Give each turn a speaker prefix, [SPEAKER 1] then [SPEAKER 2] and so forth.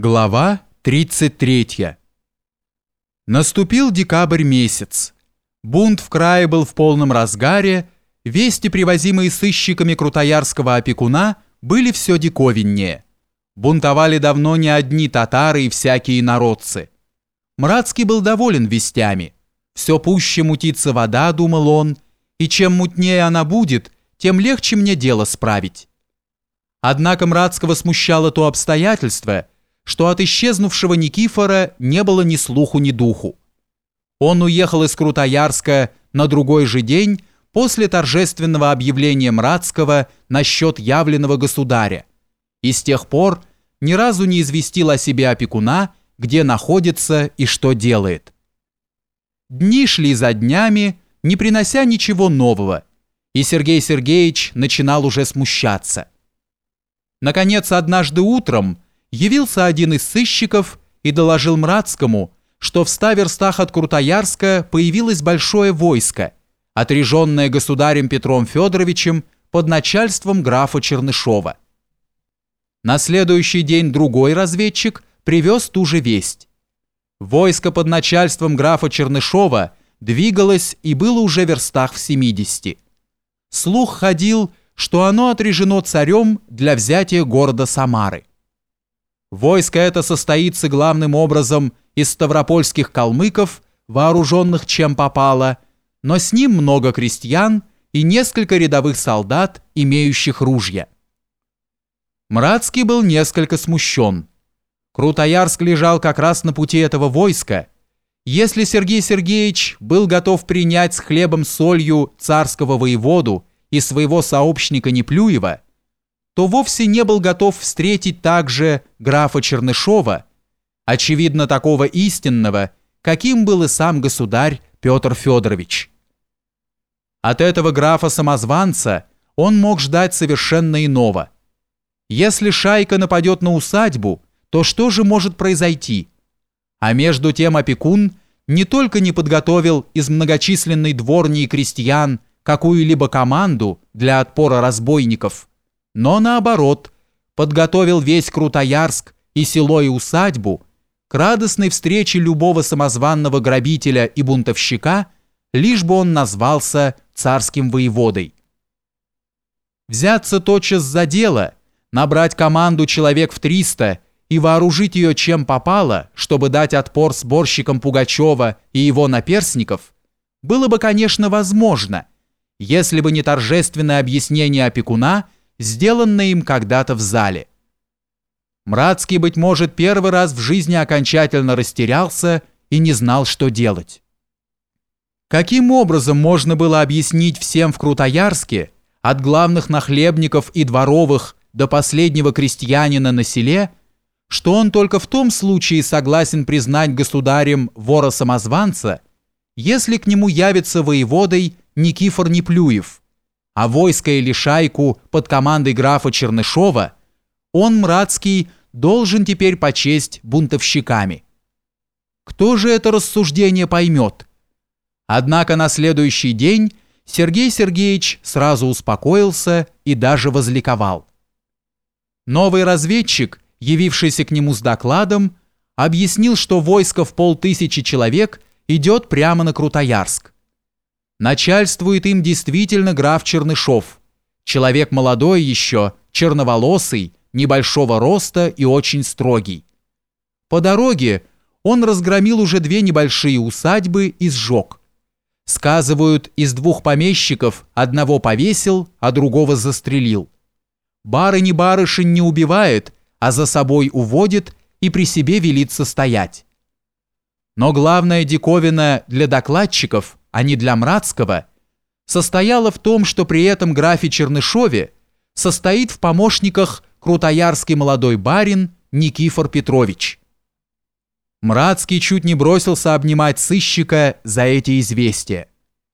[SPEAKER 1] Глава 33. Наступил декабрь месяц. Бунт в крае был в полном разгаре, вести, привозимые сыщиками крутоярского опекуна, были все диковиннее. Бунтовали давно не одни татары и всякие народцы. Мрацкий был доволен вестями. Все пуще мутится вода, думал он, и чем мутнее она будет, тем легче мне дело справить. Однако Мрацкого смущало то обстоятельство, что от исчезнувшего Никифора не было ни слуху, ни духу. Он уехал из Крутоярска на другой же день после торжественного объявления Мрацкого насчет явленного государя и с тех пор ни разу не известил о себе опекуна, где находится и что делает. Дни шли за днями, не принося ничего нового, и Сергей Сергеевич начинал уже смущаться. Наконец, однажды утром явился один из сыщиков и доложил Мрацкому, что в ста верстах от Крутоярска появилось большое войско, отреженное государем Петром Федоровичем под начальством графа Чернышова. На следующий день другой разведчик привез ту же весть. Войско под начальством графа Чернышова двигалось и было уже в верстах в 70. Слух ходил, что оно отрежено царем для взятия города Самары. Войско это состоится главным образом из ставропольских калмыков, вооруженных чем попало, но с ним много крестьян и несколько рядовых солдат, имеющих ружья. Мрацкий был несколько смущен. Крутоярск лежал как раз на пути этого войска. Если Сергей Сергеевич был готов принять с хлебом солью царского воеводу и своего сообщника Неплюева, то вовсе не был готов встретить также графа Чернышова, очевидно такого истинного, каким был и сам государь Петр Федорович. От этого графа-самозванца он мог ждать совершенно иного. Если шайка нападет на усадьбу, то что же может произойти? А между тем опекун не только не подготовил из многочисленной дворни и крестьян какую-либо команду для отпора разбойников, но наоборот, подготовил весь Крутоярск и село и усадьбу к радостной встрече любого самозванного грабителя и бунтовщика, лишь бы он назвался царским воеводой. Взяться тотчас за дело, набрать команду человек в 300 и вооружить ее чем попало, чтобы дать отпор сборщикам Пугачева и его наперсников, было бы, конечно, возможно, если бы не торжественное объяснение опекуна – сделанное им когда-то в зале. Мрацкий, быть может, первый раз в жизни окончательно растерялся и не знал, что делать. Каким образом можно было объяснить всем в Крутоярске, от главных нахлебников и дворовых до последнего крестьянина на селе, что он только в том случае согласен признать государем вора-самозванца, если к нему явится воеводой Никифор Неплюев – а войско или шайку под командой графа Чернышова, он, Мрацкий, должен теперь почесть бунтовщиками. Кто же это рассуждение поймет? Однако на следующий день Сергей Сергеевич сразу успокоился и даже возликовал. Новый разведчик, явившийся к нему с докладом, объяснил, что войско в полтысячи человек идет прямо на Крутоярск. Начальствует им действительно граф Чернышов. Человек молодой еще, черноволосый, небольшого роста и очень строгий. По дороге он разгромил уже две небольшие усадьбы и сжег. Сказывают, из двух помещиков одного повесил, а другого застрелил. Барыни барышень не убивает, а за собой уводит и при себе велит состоять. Но главная диковина для докладчиков – а не для Мрацкого, состояла в том, что при этом графе Чернышове состоит в помощниках крутоярский молодой барин Никифор Петрович. Мрацкий чуть не бросился обнимать сыщика за эти известия.